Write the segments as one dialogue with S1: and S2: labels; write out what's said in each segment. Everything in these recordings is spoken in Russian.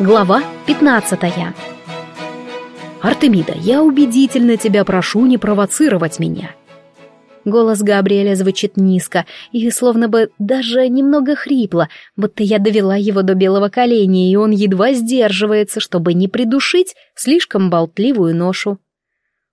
S1: Глава 15 «Артемида, я убедительно тебя прошу не провоцировать меня». Голос Габриэля звучит низко и словно бы даже немного хрипло, будто я довела его до белого коленя, и он едва сдерживается, чтобы не придушить слишком болтливую ношу.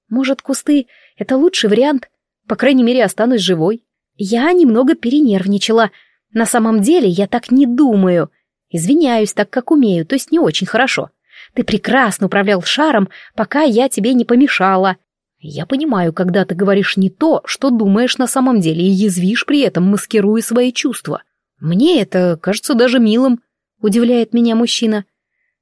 S1: Может, кусты — это лучший вариант? По крайней мере, останусь живой. Я немного перенервничала. На самом деле я так не думаю — Извиняюсь так, как умею, то есть не очень хорошо. Ты прекрасно управлял шаром, пока я тебе не помешала. Я понимаю, когда ты говоришь не то, что думаешь на самом деле, и язвишь при этом, маскируя свои чувства. Мне это кажется даже милым, удивляет меня мужчина.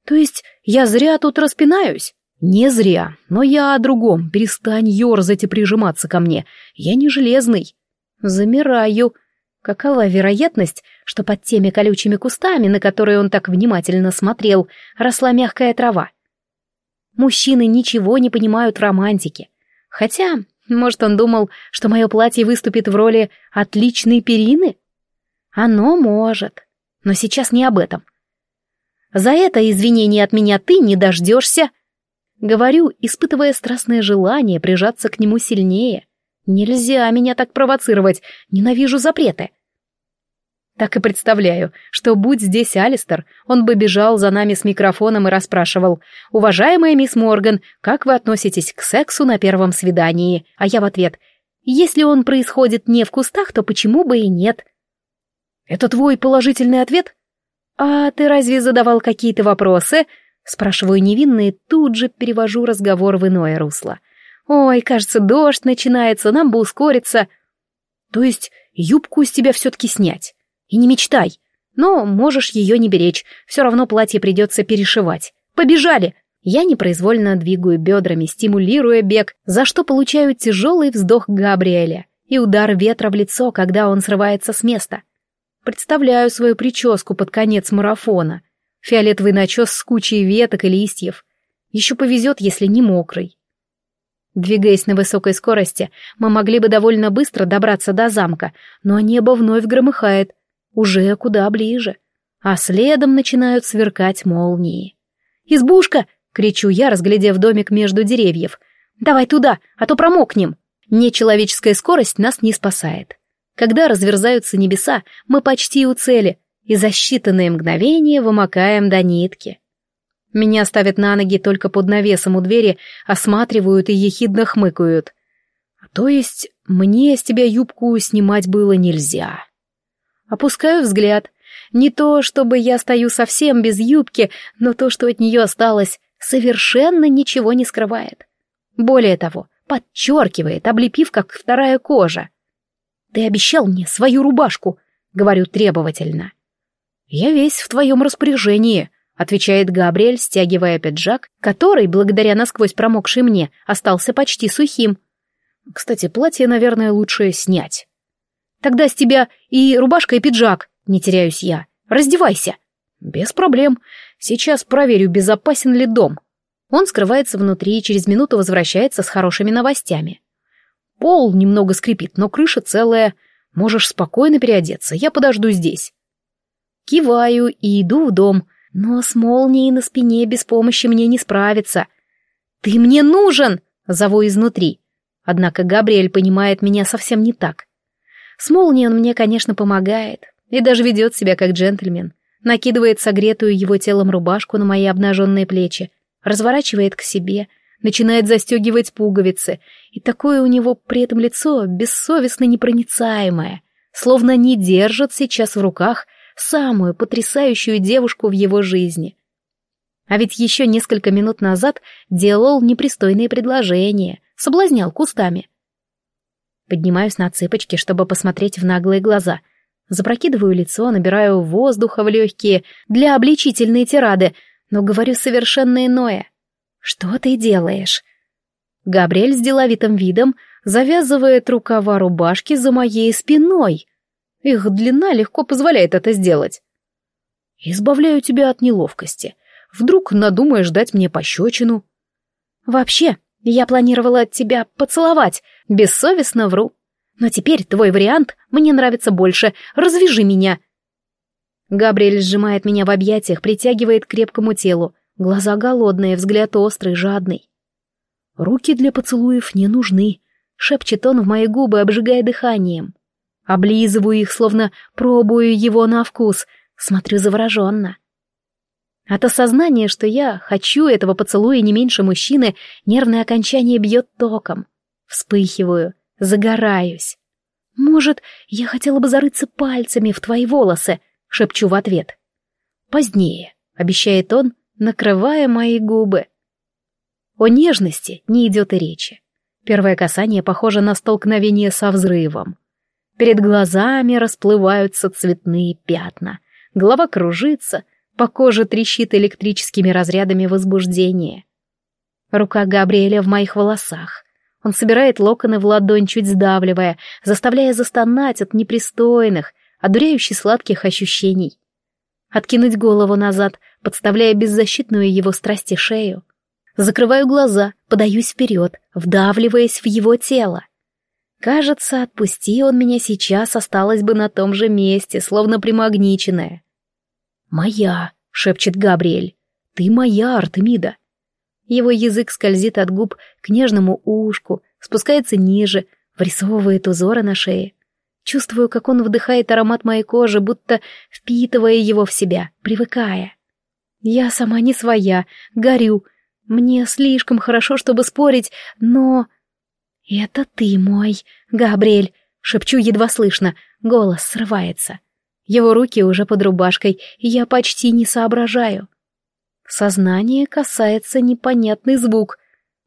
S1: То есть я зря тут распинаюсь? Не зря, но я о другом. Перестань ерзать и прижиматься ко мне. Я не железный. Замираю, Какова вероятность, что под теми колючими кустами, на которые он так внимательно смотрел, росла мягкая трава? Мужчины ничего не понимают в романтике. Хотя, может, он думал, что мое платье выступит в роли отличной перины? Оно может. Но сейчас не об этом. За это извинение от меня ты не дождешься. Говорю, испытывая страстное желание прижаться к нему сильнее. Нельзя меня так провоцировать, ненавижу запреты. Так и представляю, что будь здесь Алистер, он бы бежал за нами с микрофоном и расспрашивал «Уважаемая мисс Морган, как вы относитесь к сексу на первом свидании?» А я в ответ «Если он происходит не в кустах, то почему бы и нет?» «Это твой положительный ответ?» «А ты разве задавал какие-то вопросы?» Спрашиваю невинно и тут же перевожу разговор в иное русло. «Ой, кажется, дождь начинается, нам бы ускориться». «То есть юбку с тебя все-таки снять?» И не мечтай. Но можешь ее не беречь, все равно платье придется перешивать. Побежали! Я непроизвольно двигаю бедрами, стимулируя бег, за что получаю тяжелый вздох Габриэля и удар ветра в лицо, когда он срывается с места. Представляю свою прическу под конец марафона. Фиолетовый начес с кучей веток и листьев. Еще повезет, если не мокрый. Двигаясь на высокой скорости, мы могли бы довольно быстро добраться до замка, но небо вновь громыхает, уже куда ближе, а следом начинают сверкать молнии. «Избушка!» — кричу я, разглядев домик между деревьев. «Давай туда, а то промокнем!» Нечеловеческая скорость нас не спасает. Когда разверзаются небеса, мы почти у цели, и за считанные мгновения вымокаем до нитки. Меня ставят на ноги только под навесом у двери, осматривают и ехидно хмыкают. То есть мне с тебя юбку снимать было нельзя. Опускаю взгляд. Не то, чтобы я стою совсем без юбки, но то, что от нее осталось, совершенно ничего не скрывает. Более того, подчеркивает, облепив, как вторая кожа. «Ты обещал мне свою рубашку», — говорю требовательно. «Я весь в твоем распоряжении», — отвечает Габриэль, стягивая пиджак, который, благодаря насквозь промокшей мне, остался почти сухим. «Кстати, платье, наверное, лучше снять». Тогда с тебя и рубашка, и пиджак, не теряюсь я. Раздевайся. Без проблем. Сейчас проверю, безопасен ли дом. Он скрывается внутри и через минуту возвращается с хорошими новостями. Пол немного скрипит, но крыша целая. Можешь спокойно переодеться, я подожду здесь. Киваю и иду в дом, но с молнией на спине без помощи мне не справиться. «Ты мне нужен!» — зову изнутри. Однако Габриэль понимает меня совсем не так. С молнией он мне, конечно, помогает и даже ведет себя как джентльмен. Накидывает согретую его телом рубашку на мои обнаженные плечи, разворачивает к себе, начинает застегивать пуговицы, и такое у него при этом лицо бессовестно непроницаемое, словно не держит сейчас в руках самую потрясающую девушку в его жизни. А ведь еще несколько минут назад делал непристойные предложения, соблазнял кустами. Поднимаюсь на цыпочки, чтобы посмотреть в наглые глаза. Запрокидываю лицо, набираю воздуха в легкие для обличительной тирады, но говорю совершенно иное. «Что ты делаешь?» Габриэль с деловитым видом завязывает рукава рубашки за моей спиной. Их длина легко позволяет это сделать. «Избавляю тебя от неловкости. Вдруг надумаешь дать мне пощечину?» «Вообще, я планировала тебя поцеловать, бессовестно вру. Но теперь твой вариант мне нравится больше, развяжи меня. Габриэль сжимает меня в объятиях, притягивает к крепкому телу. Глаза голодные, взгляд острый, жадный. Руки для поцелуев не нужны, шепчет он в мои губы, обжигая дыханием. Облизываю их, словно пробую его на вкус, смотрю завороженно. От осознания, что я хочу этого поцелуя не меньше мужчины, нервное окончание бьет током. Вспыхиваю, загораюсь. «Может, я хотела бы зарыться пальцами в твои волосы?» — шепчу в ответ. «Позднее», — обещает он, накрывая мои губы. О нежности не идет и речи. Первое касание похоже на столкновение со взрывом. Перед глазами расплываются цветные пятна. Голова кружится, по коже трещит электрическими разрядами возбуждения. Рука Габриэля в моих волосах. Он собирает локоны в ладонь, чуть сдавливая, заставляя застонать от непристойных, одуряющих сладких ощущений. Откинуть голову назад, подставляя беззащитную его страсти шею. Закрываю глаза, подаюсь вперед, вдавливаясь в его тело. Кажется, отпусти он меня сейчас, осталась бы на том же месте, словно примагниченная. «Моя», — шепчет Габриэль, — «ты моя, Артемида». Его язык скользит от губ к нежному ушку, спускается ниже, врисовывает узоры на шее. Чувствую, как он вдыхает аромат моей кожи, будто впитывая его в себя, привыкая. Я сама не своя, горю. Мне слишком хорошо, чтобы спорить, но... «Это ты мой, Габриэль», — шепчу едва слышно, голос срывается. Его руки уже под рубашкой, и я почти не соображаю. Сознание касается непонятный звук.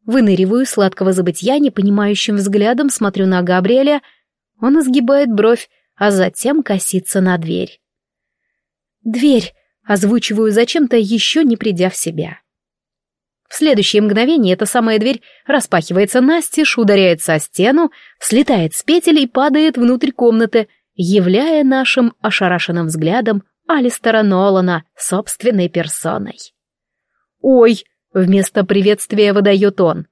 S1: Выныриваю сладкого забытья, непонимающим взглядом смотрю на Габриэля. Он изгибает бровь, а затем косится на дверь. «Дверь!» — озвучиваю зачем-то, еще не придя в себя. В следующее мгновение эта самая дверь распахивается настежь, ударяется о стену, слетает с петель и падает внутрь комнаты — являя нашим ошарашенным взглядом Алистера Нолана собственной персоной. «Ой!» — вместо приветствия выдает он.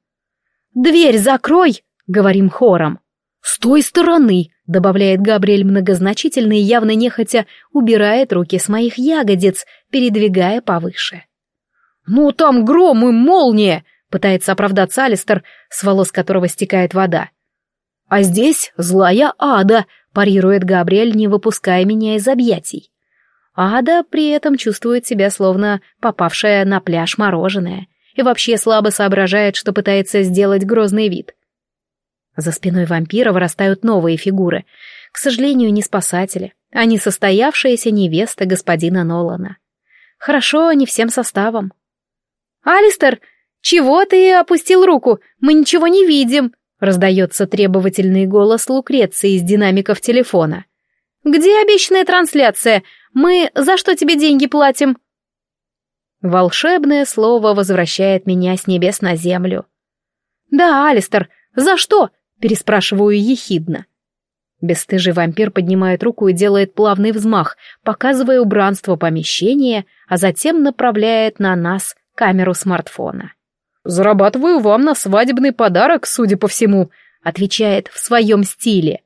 S1: «Дверь закрой!» — говорим хором. «С той стороны!» — добавляет Габриэль многозначительно и явно нехотя убирает руки с моих ягодиц, передвигая повыше. «Ну там гром и молния!» — пытается оправдаться Алистер, с волос которого стекает вода. «А здесь злая ада!» парирует Габриэль, не выпуская меня из объятий. Ада при этом чувствует себя словно попавшая на пляж мороженое и вообще слабо соображает, что пытается сделать грозный вид. За спиной вампира вырастают новые фигуры. К сожалению, не спасатели, а не состоявшаяся невеста господина Нолана. Хорошо, не всем составом. «Алистер, чего ты опустил руку? Мы ничего не видим!» Раздается требовательный голос Лукреции из динамиков телефона. «Где обещанная трансляция? Мы за что тебе деньги платим?» Волшебное слово возвращает меня с небес на землю. «Да, Алистер, за что?» — переспрашиваю ехидно. Бесстыжий вампир поднимает руку и делает плавный взмах, показывая убранство помещения, а затем направляет на нас камеру смартфона. «Зарабатываю вам на свадебный подарок, судя по всему», — отвечает в своем стиле.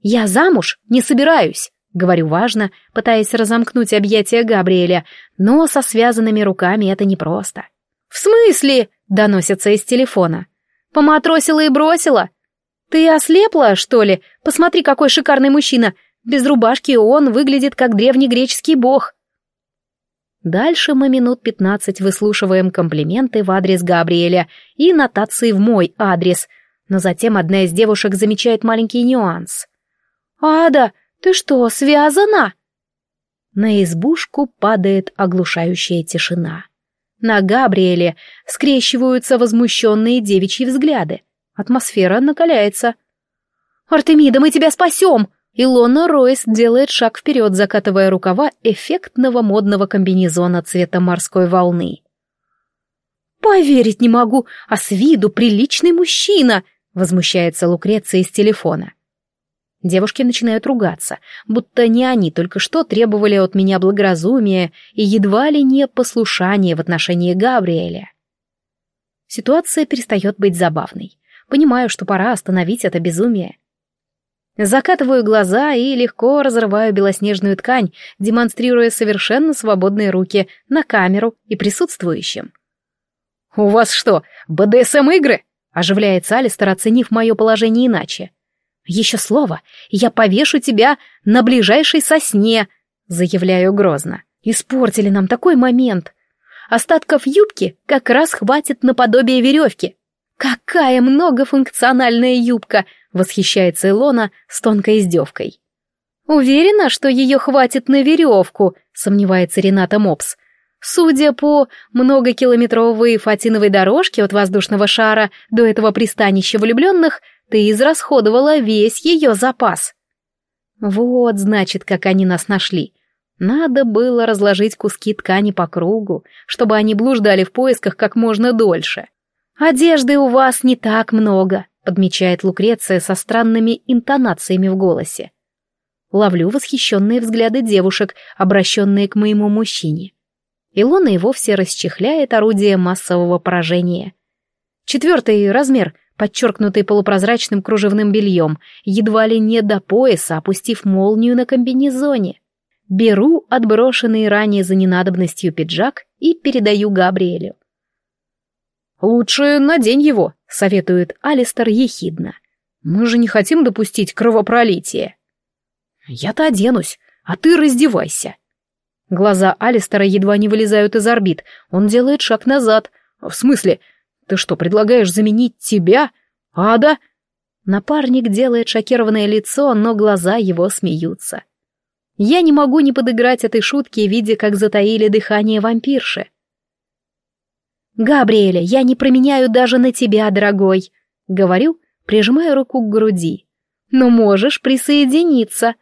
S1: «Я замуж не собираюсь», — говорю важно, пытаясь разомкнуть объятия Габриэля, но со связанными руками это непросто. «В смысле?» — доносится из телефона. «Поматросила и бросила? Ты ослепла, что ли? Посмотри, какой шикарный мужчина. Без рубашки он выглядит как древний греческий бог». Дальше мы минут пятнадцать выслушиваем комплименты в адрес Габриэля и нотации в мой адрес, но затем одна из девушек замечает маленький нюанс. «Ада, ты что, связана?» На избушку падает оглушающая тишина. На Габриэле скрещиваются возмущенные девичьи взгляды. Атмосфера накаляется. «Артемида, мы тебя спасем!» Илона Ройс делает шаг вперед, закатывая рукава эффектного модного комбинезона цвета морской волны. «Поверить не могу, а с виду приличный мужчина!» — возмущается Лукреция из телефона. Девушки начинают ругаться, будто не они только что требовали от меня благоразумия и едва ли не послушания в отношении Габриэля. Ситуация перестает быть забавной. Понимаю, что пора остановить это безумие. Закатываю глаза и легко разрываю белоснежную ткань, демонстрируя совершенно свободные руки на камеру и присутствующим. «У вас что, БДСМ-игры?» — оживляется Алистер, оценив мое положение иначе. «Еще слово, я повешу тебя на ближайшей сосне», — заявляю грозно. «Испортили нам такой момент. Остатков юбки как раз хватит наподобие веревки. Какая многофункциональная юбка!» — восхищается Илона с тонкой издевкой. «Уверена, что ее хватит на веревку», — сомневается Рената Мопс. «Судя по многокилометровой фатиновой дорожке от воздушного шара до этого пристанища влюбленных, ты израсходовала весь ее запас». Вот, значит, как они нас нашли. Надо было разложить куски ткани по кругу, чтобы они блуждали в поисках как можно дольше. «Одежды у вас не так много», — подмечает Лукреция со странными интонациями в голосе. Ловлю восхищенные взгляды девушек, обращенные к моему мужчине. Илона и вовсе расчехляет орудие массового поражения. Четвертый размер, подчеркнутый полупрозрачным кружевным бельем, едва ли не до пояса, опустив молнию на комбинезоне. Беру отброшенный ранее за ненадобностью пиджак и передаю Габриэлю.
S2: «Лучше надень его», — советует Алистер ехидно. «Мы же не хотим допустить кровопролития». «Я-то оденусь, а ты раздевайся». Глаза Алистера едва не вылезают из орбит. Он делает шаг назад. «В смысле? Ты что, предлагаешь заменить тебя? Ада?»
S1: Напарник делает шокированное лицо, но глаза его смеются. Я не могу не подыграть этой шутке, видя, как затаили дыхание вампирши. «Габриэля, я не променяю даже на тебя, дорогой», — говорю, прижимая руку к груди. «Но можешь присоединиться».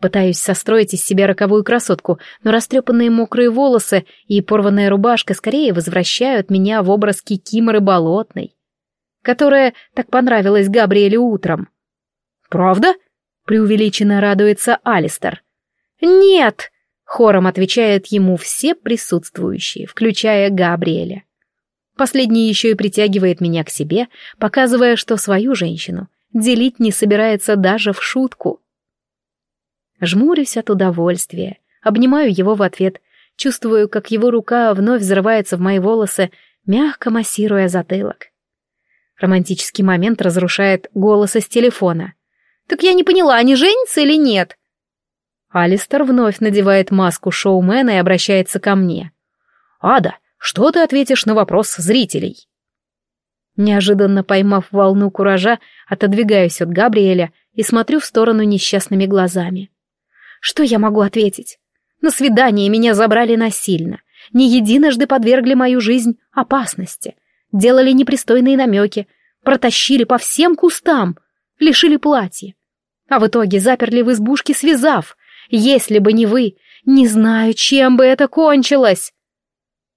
S1: Пытаюсь состроить из себя роковую красотку, но растрепанные мокрые волосы и порванная рубашка скорее возвращают меня в образ кикиморы болотной, которая так понравилась Габриэлю утром.
S2: «Правда?» — преувеличенно радуется Алистер.
S1: «Нет!» Хором отвечают ему все присутствующие, включая Габриэля. Последний еще и притягивает меня к себе, показывая, что свою женщину делить не собирается даже в шутку. Жмурюсь от удовольствия, обнимаю его в ответ, чувствую, как его рука вновь взрывается в мои волосы, мягко массируя затылок. Романтический момент разрушает голос из телефона. «Так я не поняла, они женятся или нет?»
S2: Алистер вновь надевает маску шоумена и обращается ко мне. «Ада, что ты ответишь на вопрос зрителей?»
S1: Неожиданно поймав волну куража, отодвигаюсь от Габриэля и смотрю в сторону несчастными глазами. Что я могу ответить? На свидание меня забрали насильно, не единожды подвергли мою жизнь опасности, делали непристойные намеки, протащили по всем кустам, лишили платья, а в итоге заперли в избушке, связав, если бы не вы, не знаю, чем бы это кончилось.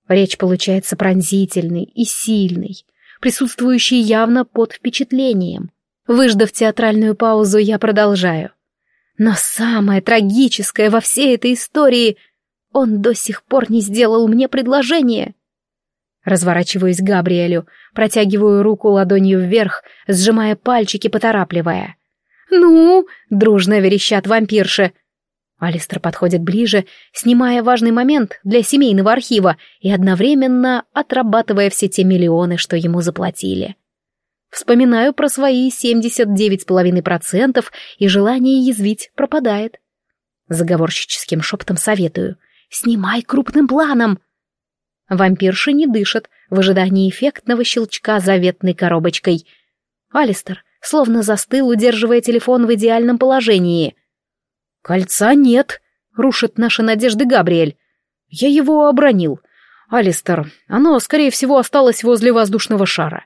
S1: Речь получается пронзительной и сильной, присутствующей явно под впечатлением. Выждав театральную паузу, я продолжаю. Но самое трагическое во всей этой истории — он до сих пор не сделал мне предложение. Разворачиваюсь к Габриэлю, протягиваю руку ладонью вверх, сжимая пальчики, поторапливая. «Ну!» — дружно верещат вампирши. Алистер подходит ближе, снимая важный момент для семейного архива и одновременно отрабатывая все те миллионы, что ему заплатили. Вспоминаю про свои 79,5% и желание язвить пропадает. Заговорщическим шепотом советую. «Снимай крупным планом!» Вампирши не дышат в ожидании эффектного щелчка заветной коробочкой. Алистер словно застыл, удерживая телефон в идеальном положении — «Кольца нет», — рушит наши надежды Габриэль. «Я его обронил. Алистер, оно, скорее всего, осталось возле воздушного шара.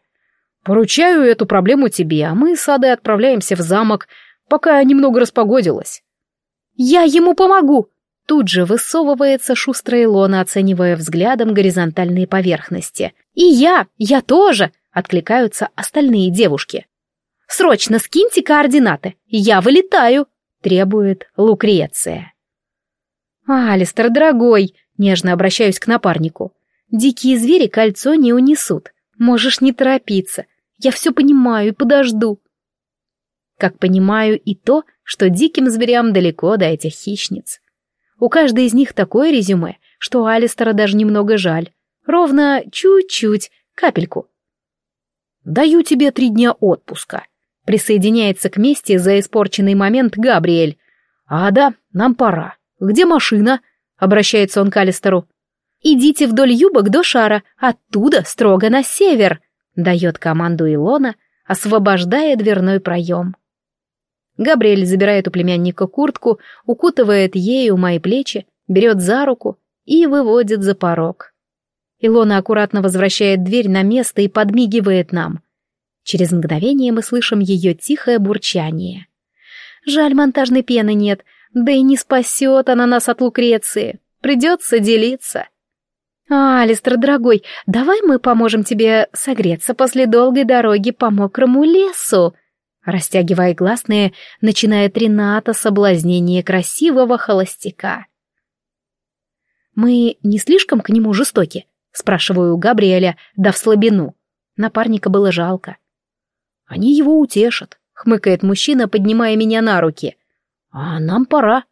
S1: Поручаю эту проблему тебе, а мы с Адой отправляемся в замок, пока немного распогодилось». «Я ему помогу!» Тут же высовывается шустрая Илона, оценивая взглядом горизонтальные поверхности. «И я! Я тоже!» — откликаются остальные девушки. «Срочно скиньте координаты! Я вылетаю!» Требует Лукреция. «Алистер, дорогой!» — нежно обращаюсь к напарнику. «Дикие звери кольцо не унесут. Можешь не торопиться. Я все понимаю и подожду». Как понимаю и то, что диким зверям далеко до этих хищниц. У каждой из них такое резюме, что Алистера даже немного жаль. Ровно чуть-чуть, капельку. «Даю тебе три дня отпуска», — присоединяется к мести за испорченный момент Габриэль. «А да, нам пора. Где машина?» — обращается он к Алистеру. «Идите вдоль юбок до шара, оттуда строго на север», — дает команду Илона, освобождая дверной проем. Габриэль забирает у племянника куртку, укутывает ею мои плечи, берет за руку и выводит за порог. Илона аккуратно возвращает дверь на место и подмигивает нам. Через мгновение мы слышим ее тихое бурчание. Жаль, монтажной пены нет, да и не спасет она нас от Лукреции. Придется делиться. «Алистер, дорогой, давай мы поможем тебе согреться после долгой дороги по мокрому лесу», Растягивая гласные, начинает Рената соблазнение красивого холостяка. «Мы не слишком к нему жестоки?» — спрашиваю у Габриэля, дав слабину. Напарника было жалко. «Они его утешат», — хмыкает мужчина, поднимая меня на руки. «А нам пора».